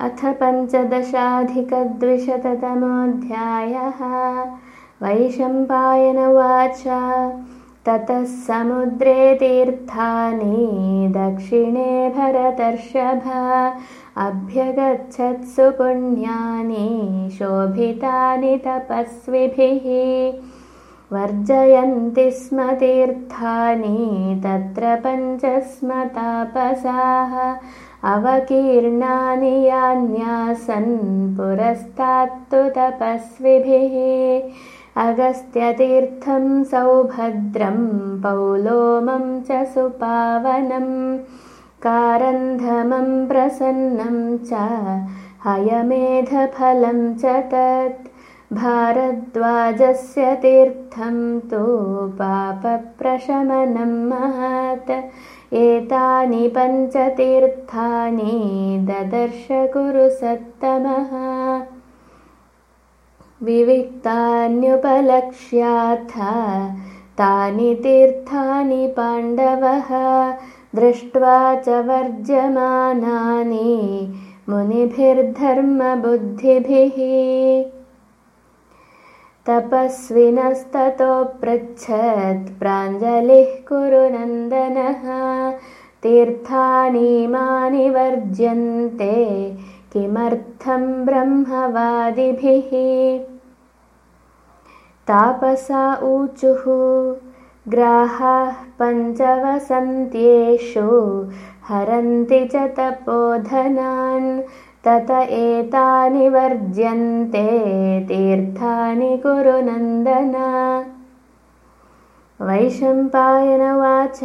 अथ पञ्चदशाधिकद्विशततमोऽध्यायः। वैशम्पायनवाच। ततः समुद्रे तीर्थानि दक्षिणे भरतर्षभ। अभ्यगच्छत्सु पुण्यानि शोभितानि तपस्विभिः। वर्जयन्ति स्म तीर्थानि तत्र पञ्चस्म तापसाः अवकीर्णानि यान्यासन् पुरस्तात्तु तपस्विभिः अगस्त्यतीर्थं सौभद्रं पौलोमं च सुपावनं कारन्धमं प्रसन्नं च हयमेधफलं च तत् भारद्वाजस्य तीर्थं तु पापप्रशमनं महत् एतानि पञ्चतीर्थानि ददर्श कुरु सत्तमः। विविक्तान्युपलक्ष्याथ तानि तीर्थानि पाण्डवः। दृष्ट्वा च वर्ज्यमानानि मुनिभिर्धर्मबुद्धिभिः तपस्विनस्ततोऽपृच्छत् प्राञ्जलिः कुरु नन्दनः। तीर्थानीमानि वर्ज्यन्ते किमर्थं ब्रह्मवादिभिः? तापसा ऊचुः ग्राहाः पञ्चवसन्त्येषु हरन्ति च तपोधनान् तत एतानि वर्ज्यन्ते तीर्थानि कुरु नन्दन। वैशम्पायनवाच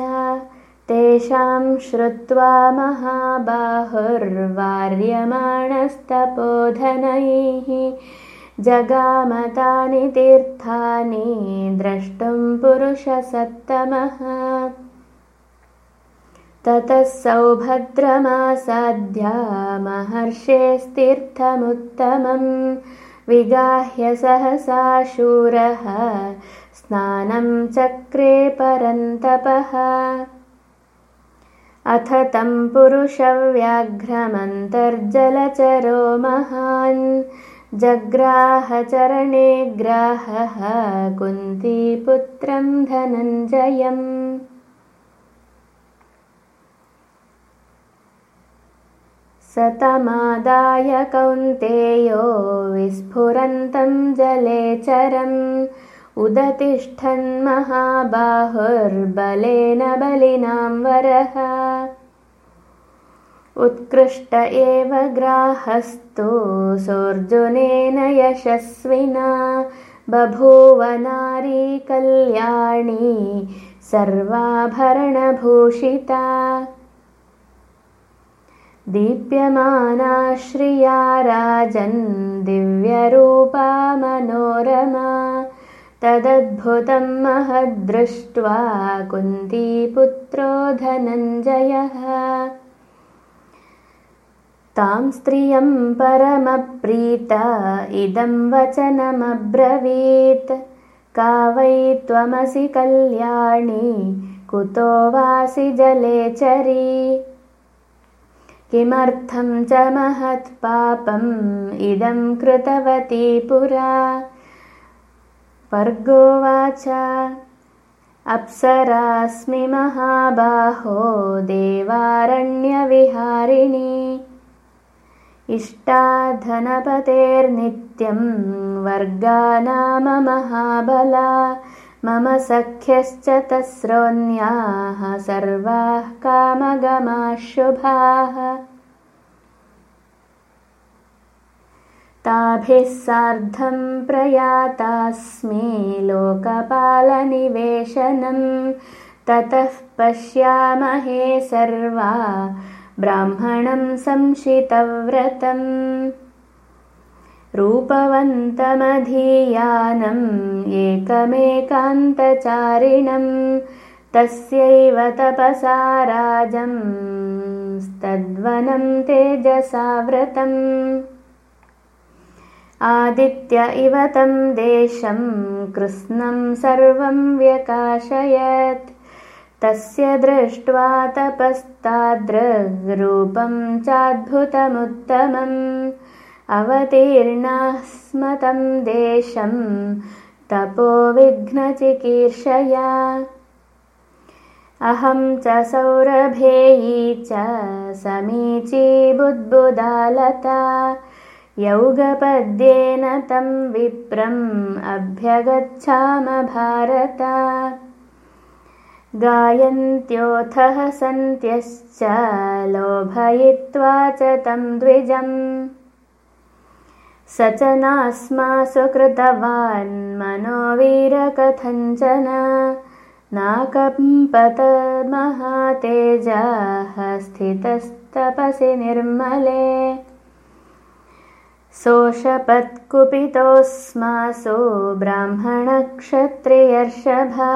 तेषां श्रुत्वा महाबाहुर्वार्यमाणस्तपोधनैः। जगामतानि तीर्थानि द्रष्टुं पुरुषसत्तमः ततः सौभद्रमासाद्या महर्षेस्तीर्थमुत्तमं विगाह्य सहसा शूरः स्नानं चक्रे परन्तपः। अथ तं पुरुषव्याघ्रमन्तर्जलचरो महान्। जग्राहचरणे ग्राहः कुन्तीपुत्रं धनञ्जयम् सतमादाय कौन्तेयो विस्फुरन्तं जलेचरम् उदतिष्ठन्महाबाहुर्बलेन बलिनां वरः। उत्कृष्ट एव ग्राहस्तु सोऽर्जुनेन यशस्विना। बभूवनारी कल्याणी सर्वाभरणभूषिता दीप्यमाना श्रिया राजन् दिव्यरूपा मनोरमा तदद्भुतं महद्दृष्ट्वा कुन्तीपुत्रो धनञ्जयः। तां स्त्रियं परमप्रीता इदं वचनमब्रवीत्। का वै त्वमसि कल्याणी कुतो वासि जलेचरी किमर्थं च महत्पापम् इदं कृतवती पुरा? वर्गोवाच अप्सरास्मि महाबाहो देवारण्यविहारिणि। इष्टाधनपतेर्नित्यं वर्गा नाम महाबला मम सख्यश्च तस्रोन्याः सर्वाः कामगमाशुभाः। ताभिः सार्धं प्रयातास्मि लोकपालनिवेशनं। ततः पश्यामहे सर्वा ब्राह्मणं संशितव्रतम् रूपवन्तमधीयानम् एकमेकान्तचारिणं तस्यैव तपसा राजंस्तद्वनं तेजसाव्रतम् आदित्य इव तं देशं कृत्स्नं सर्वं व्यकाशयत्। तस्य दृष्ट्वा तपस्ताद्ररूपं चाद्भुतमुत्तमम् अवतीर्णाः स्म तं देशं तपोविघ्नचिकीर्षया अहं च सौरभेयी च समीची बुद्बुदालता यौगपद्येन तं विप्रम् अभ्यगच्छाम भारत। गायन्त्योऽथः सन्त्यश्च लोभयित्वा च तं द्विजम् स च नास्मासु कृतवान् मनोवीरकथञ्चन नाकम्पतमहातेजाः स्थितस्तपसि निर्मले। सोषपत्कुपितोऽस्मासु ब्राह्मणक्षत्रियर्षभा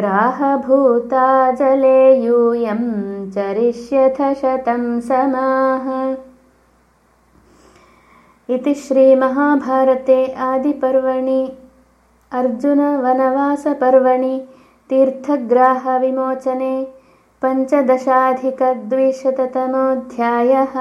ग्राहभूता जले यूयं चरिष्यथ शतं समाः इति श्रीमहाभारते आदिपर्वणि। अर्जुनवनवासपर्वणि तीर्थग्राहविमोचने पञ्चदशाधिकद्विशततमोऽध्यायः